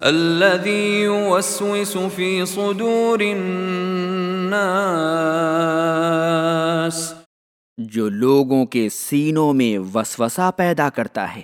الذي يوسوس في صدور الناس جو لوگوں کے سینوں میں وسوسہ پیدا کرتا ہے۔